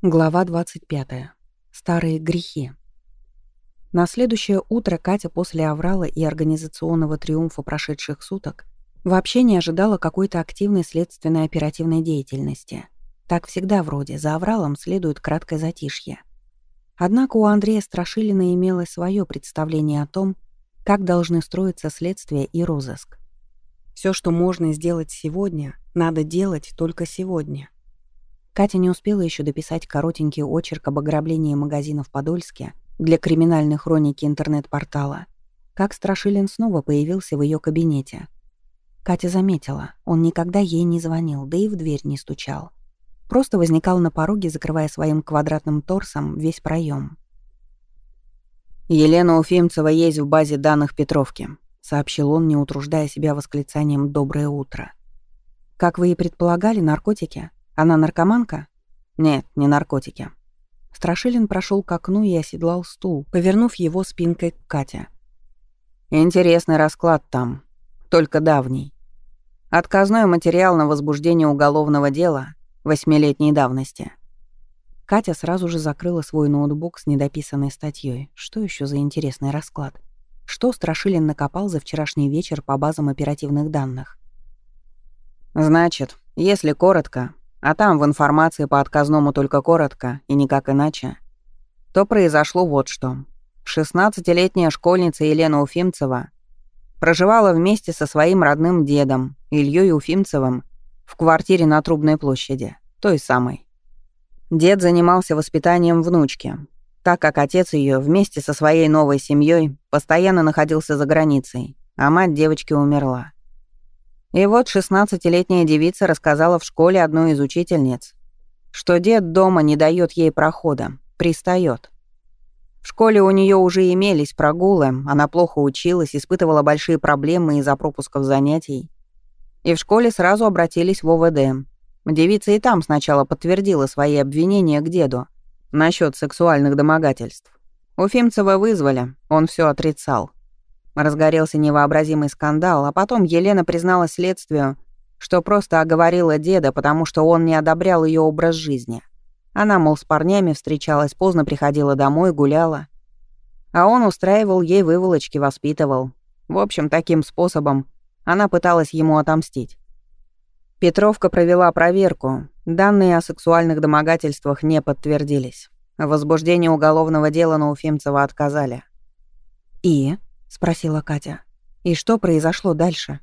Глава 25. Старые грехи. На следующее утро Катя после аврала и организационного триумфа прошедших суток вообще не ожидала какой-то активной следственной оперативной деятельности. Так всегда вроде, за авралом следует краткое затишье. Однако у Андрея Страшилина имелось свое представление о том, как должны строиться следствие и розыск. Все, что можно сделать сегодня, надо делать только сегодня — Катя не успела еще дописать коротенький очерк об ограблении магазина в Подольске для криминальной хроники интернет-портала, как Страшилин снова появился в ее кабинете. Катя заметила, он никогда ей не звонил, да и в дверь не стучал. Просто возникал на пороге, закрывая своим квадратным торсом весь проем. «Елена Уфимцева есть в базе данных Петровки», — сообщил он, не утруждая себя восклицанием «Доброе утро». «Как вы и предполагали, наркотики?» Она наркоманка? Нет, не наркотики. Страшилин прошел к окну и оседлал стул, повернув его спинкой к Кате. Интересный расклад там, только давний. Отказной материал на возбуждение уголовного дела восьмилетней давности. Катя сразу же закрыла свой ноутбук с недописанной статьей. Что еще за интересный расклад? Что Страшилин накопал за вчерашний вечер по базам оперативных данных? Значит, если коротко, а там в информации по отказному только коротко и никак иначе, то произошло вот что. 16-летняя школьница Елена Уфимцева проживала вместе со своим родным дедом, Ильей Уфимцевым, в квартире на Трубной площади, той самой. Дед занимался воспитанием внучки, так как отец ее вместе со своей новой семьей постоянно находился за границей, а мать девочки умерла. И вот шестнадцатилетняя девица рассказала в школе одной из учительниц, что дед дома не дает ей прохода, пристает. В школе у нее уже имелись прогулы, она плохо училась, испытывала большие проблемы из-за пропусков занятий. И в школе сразу обратились в ОВД. Девица и там сначала подтвердила свои обвинения к деду насчет сексуальных домогательств. Уфимцева вызвали, он все отрицал. Разгорелся невообразимый скандал, а потом Елена признала следствию, что просто оговорила деда, потому что он не одобрял ее образ жизни. Она, мол, с парнями встречалась, поздно приходила домой, гуляла. А он устраивал ей выволочки, воспитывал. В общем, таким способом она пыталась ему отомстить. Петровка провела проверку. Данные о сексуальных домогательствах не подтвердились. Возбуждение уголовного дела на Уфимцева отказали. «И?» — спросила Катя. «И что произошло дальше?»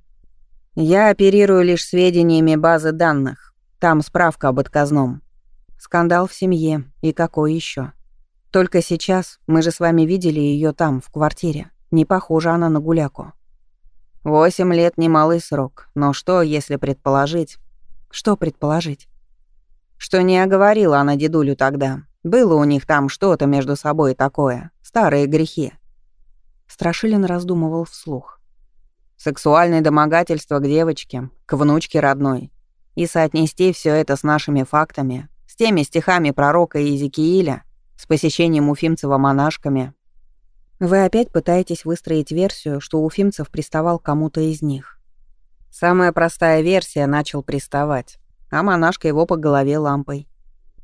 «Я оперирую лишь сведениями базы данных. Там справка об отказном. Скандал в семье. И какой еще? Только сейчас мы же с вами видели ее там, в квартире. Не похожа она на гуляку. Восемь лет — немалый срок. Но что, если предположить? Что предположить? Что не оговорила она дедулю тогда. Было у них там что-то между собой такое. Старые грехи. Страшилин раздумывал вслух. Сексуальное домогательство к девочке, к внучке родной. И соотнести все это с нашими фактами, с теми стихами пророка Иезекииля, с посещением Уфимцева монашками. Вы опять пытаетесь выстроить версию, что Уфимцев приставал кому-то из них. Самая простая версия начал приставать, а монашка его по голове лампой.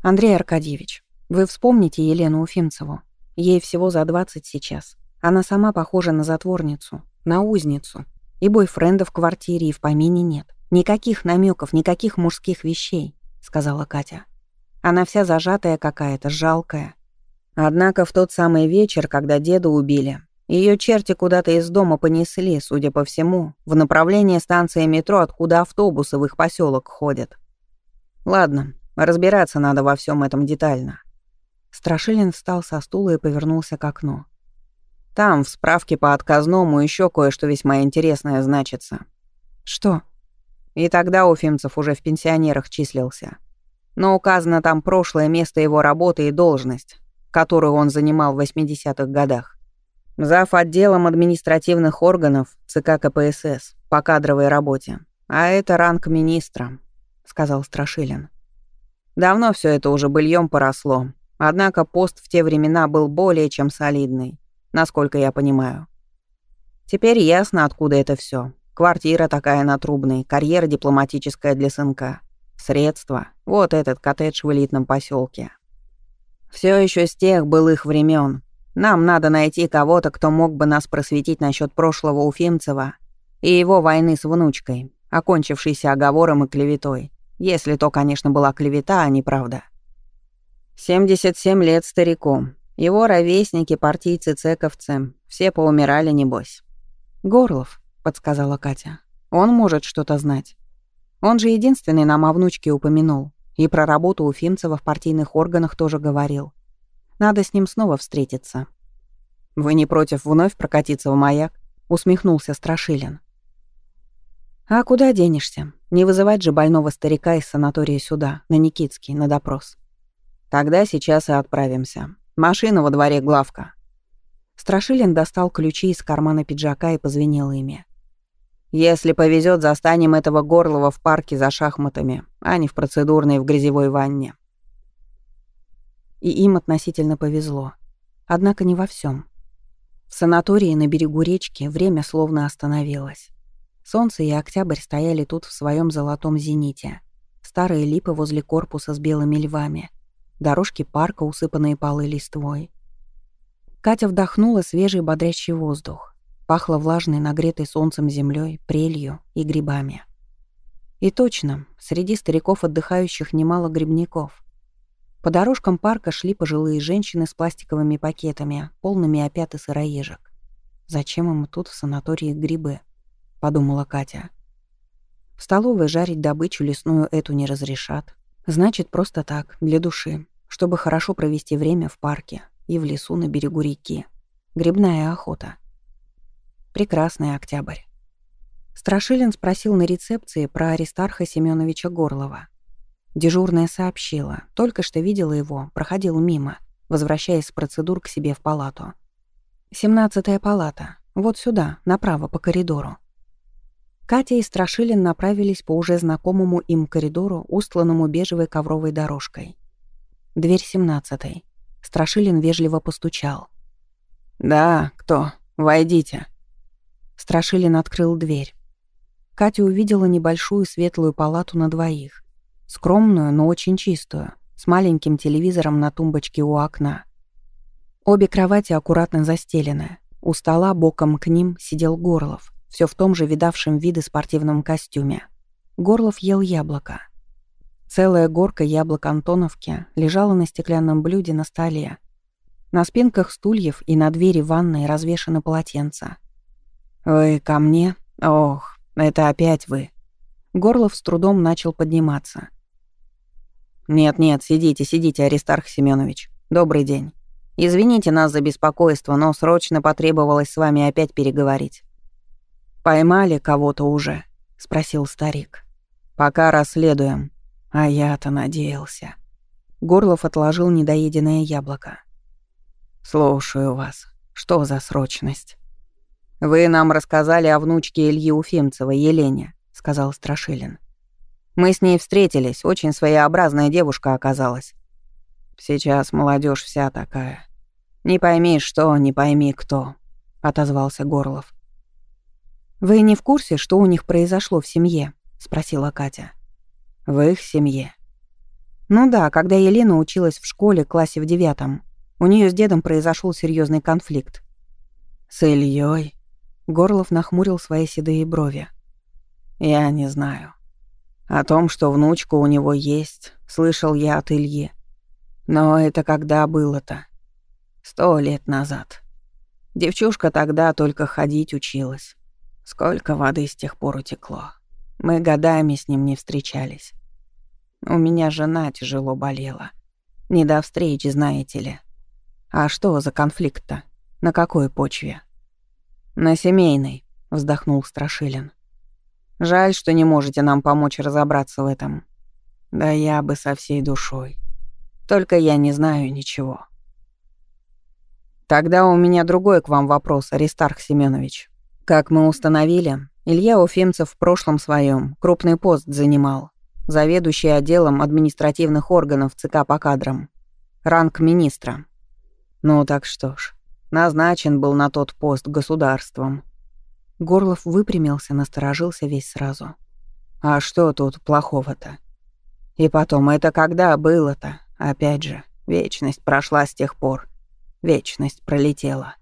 Андрей Аркадьевич, вы вспомните Елену Уфимцеву. Ей всего за 20 сейчас. Она сама похожа на затворницу, на узницу. И бойфренда в квартире, и в помине нет. Никаких намеков, никаких мужских вещей, сказала Катя. Она вся зажатая какая-то, жалкая. Однако в тот самый вечер, когда деда убили, ее черти куда-то из дома понесли, судя по всему, в направлении станции метро, откуда автобусы в их поселок ходят. Ладно, разбираться надо во всем этом детально. Страшилин встал со стула и повернулся к окну. Там, в справке по отказному, еще кое-что весьма интересное значится. Что? И тогда Уфимцев уже в пенсионерах числился. Но указано там прошлое место его работы и должность, которую он занимал в 80-х годах. Зав. отделом административных органов ЦК КПСС по кадровой работе. А это ранг министра, сказал Страшилин. Давно все это уже быльем поросло, однако пост в те времена был более чем солидный насколько я понимаю. Теперь ясно, откуда это все. Квартира такая на Трубной, карьера дипломатическая для сынка. Средства. Вот этот коттедж в элитном поселке. Все еще с тех былых времен. Нам надо найти кого-то, кто мог бы нас просветить насчет прошлого Уфимцева и его войны с внучкой, окончившейся оговором и клеветой. Если то, конечно, была клевета, а не правда. 77 лет старику. Его ровесники, партийцы-цековцы, все поумирали, небось. «Горлов», — подсказала Катя. «Он может что-то знать. Он же единственный нам о внучке упомянул. И про работу у Фимцева в партийных органах тоже говорил. Надо с ним снова встретиться». «Вы не против вновь прокатиться в маяк?» — усмехнулся Страшилин. «А куда денешься? Не вызывать же больного старика из санатория сюда, на Никитский, на допрос». «Тогда сейчас и отправимся. Машина во дворе главка». Страшилин достал ключи из кармана пиджака и позвенел ими. «Если повезет, застанем этого Горлова в парке за шахматами, а не в процедурной в грязевой ванне». И им относительно повезло. Однако не во всем. В санатории на берегу речки время словно остановилось. Солнце и октябрь стояли тут в своем золотом зените. Старые липы возле корпуса с белыми львами. Дорожки парка, усыпанные полы листвой. Катя вдохнула свежий бодрящий воздух. Пахло влажной, нагретой солнцем землей, прелью и грибами. И точно, среди стариков отдыхающих немало грибников. По дорожкам парка шли пожилые женщины с пластиковыми пакетами, полными опят и сыроежек. Зачем им тут в санатории грибы? Подумала Катя. В столовой жарить добычу лесную эту не разрешат. Значит, просто так, для души, чтобы хорошо провести время в парке, и в лесу на берегу реки. Грибная охота. Прекрасный октябрь. Страшилин спросил на рецепции про Аристарха Семеновича Горлова. Дежурная сообщила, только что видела его, проходил мимо, возвращаясь с процедур к себе в палату. «Семнадцатая палата. Вот сюда, направо, по коридору». Катя и Страшилин направились по уже знакомому им коридору, устланному бежевой ковровой дорожкой. Дверь семнадцатой. Страшилин вежливо постучал. «Да, кто? Войдите». Страшилин открыл дверь. Катя увидела небольшую светлую палату на двоих. Скромную, но очень чистую, с маленьким телевизором на тумбочке у окна. Обе кровати аккуратно застелены. У стола боком к ним сидел Горлов, все в том же видавшем виды спортивном костюме. Горлов ел яблоко. Целая горка яблок Антоновки лежала на стеклянном блюде на столе. На спинках стульев и на двери ванной развешаны полотенца. «Вы ко мне? Ох, это опять вы». Горлов с трудом начал подниматься. «Нет-нет, сидите, сидите, Аристарх Семенович. Добрый день. Извините нас за беспокойство, но срочно потребовалось с вами опять переговорить». «Поймали кого-то уже?» — спросил старик. «Пока расследуем. А я-то надеялся. Горлов отложил недоеденное яблоко. «Слушаю вас. Что за срочность?» «Вы нам рассказали о внучке Ильи Уфимцева, Елене», — сказал Страшилин. «Мы с ней встретились, очень своеобразная девушка оказалась. Сейчас молодежь вся такая. Не пойми что, не пойми кто», — отозвался Горлов. «Вы не в курсе, что у них произошло в семье?» — спросила Катя. В их семье. Ну да, когда Елена училась в школе, классе в девятом, у нее с дедом произошел серьезный конфликт. С Ильей. Горлов нахмурил свои седые брови. Я не знаю. О том, что внучка у него есть, слышал я от Ильи. Но это когда было-то? Сто лет назад. Девчушка тогда только ходить училась. Сколько воды с тех пор утекло. Мы годами с ним не встречались. У меня жена тяжело болела. Не до встречи, знаете ли. А что за конфликт-то? На какой почве? На семейной, вздохнул Страшилин. Жаль, что не можете нам помочь разобраться в этом. Да я бы со всей душой. Только я не знаю ничего. Тогда у меня другой к вам вопрос, Аристарх Семенович. Как мы установили, Илья Уфимцев в прошлом своем крупный пост занимал. Заведующий отделом административных органов ЦК по кадрам. Ранг министра. Ну так что ж, назначен был на тот пост государством. Горлов выпрямился, насторожился весь сразу. А что тут плохого-то? И потом, это когда было-то? Опять же, Вечность прошла с тех пор. Вечность пролетела.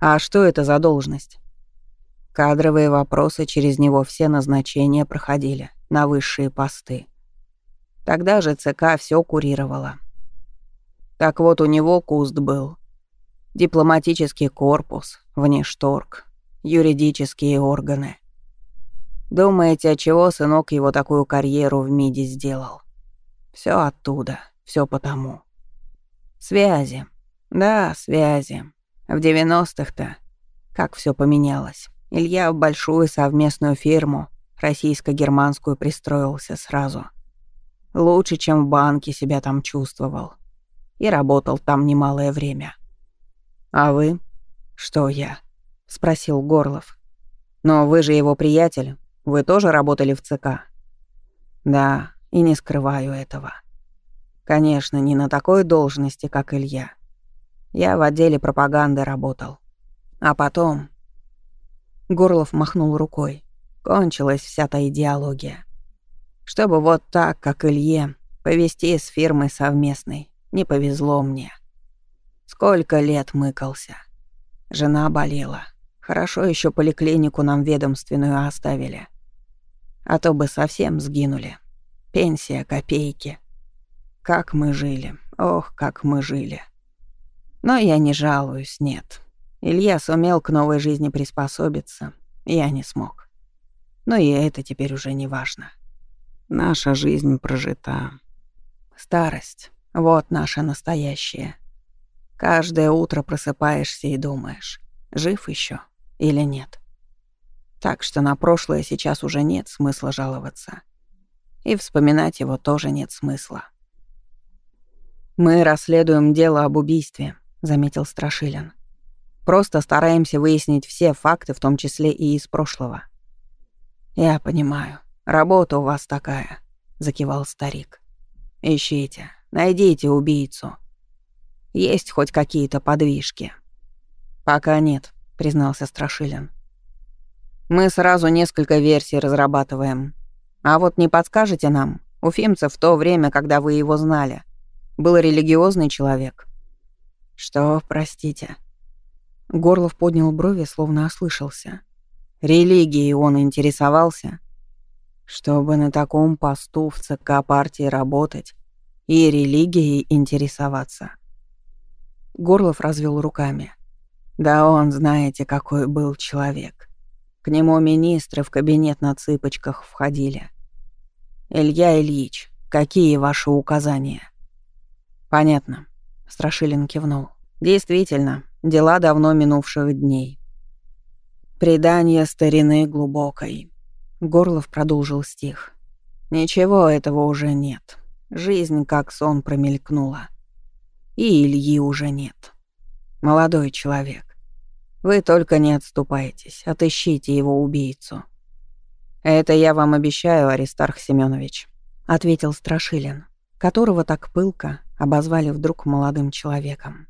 А что это за должность? Кадровые вопросы через него все назначения проходили на высшие посты. Тогда же ЦК все курировало. Так вот, у него куст был. Дипломатический корпус, внешторг, юридические органы. Думаете, от чего сынок его такую карьеру в МИДе сделал? Все оттуда, все потому. Связи. Да, связи. В 90-х-то как все поменялось. Илья в большую совместную фирму, российско-германскую, пристроился сразу. Лучше, чем в банке себя там чувствовал. И работал там немалое время. «А вы?» «Что я?» — спросил Горлов. «Но вы же его приятель. Вы тоже работали в ЦК?» «Да, и не скрываю этого. Конечно, не на такой должности, как Илья. Я в отделе пропаганды работал. А потом Горлов махнул рукой. Кончилась вся та идеология. Чтобы вот так, как Илье, повести с фирмой совместной, не повезло мне. Сколько лет мыкался. Жена болела. Хорошо еще поликлинику нам ведомственную оставили. А то бы совсем сгинули. Пенсия, копейки. Как мы жили. Ох, как мы жили. Но я не жалуюсь, нет. Илья сумел к новой жизни приспособиться, я не смог. Но и это теперь уже не важно. Наша жизнь прожита. Старость — вот наше настоящее. Каждое утро просыпаешься и думаешь, жив еще или нет. Так что на прошлое сейчас уже нет смысла жаловаться. И вспоминать его тоже нет смысла. «Мы расследуем дело об убийстве», — заметил Страшилин. Просто стараемся выяснить все факты, в том числе и из прошлого». «Я понимаю. Работа у вас такая», — закивал старик. «Ищите, найдите убийцу. Есть хоть какие-то подвижки?» «Пока нет», — признался Страшилин. «Мы сразу несколько версий разрабатываем. А вот не подскажете нам, Уфимцев в то время, когда вы его знали, был религиозный человек?» «Что, простите?» Горлов поднял брови, словно ослышался. Религией он интересовался. Чтобы на таком посту в ЦК партии работать и религией интересоваться. Горлов развел руками. Да он, знаете, какой был человек. К нему министры в кабинет на цыпочках входили. «Илья Ильич, какие ваши указания?» «Понятно», — Страшилин кивнул. «Действительно, дела давно минувших дней. Предание старины глубокой. Горлов продолжил стих. Ничего этого уже нет. Жизнь как сон промелькнула. И Ильи уже нет. Молодой человек. Вы только не отступайтесь, отыщите его убийцу. Это я вам обещаю, Аристарх Семенович, ответил Страшилин, которого так пылко обозвали вдруг молодым человеком.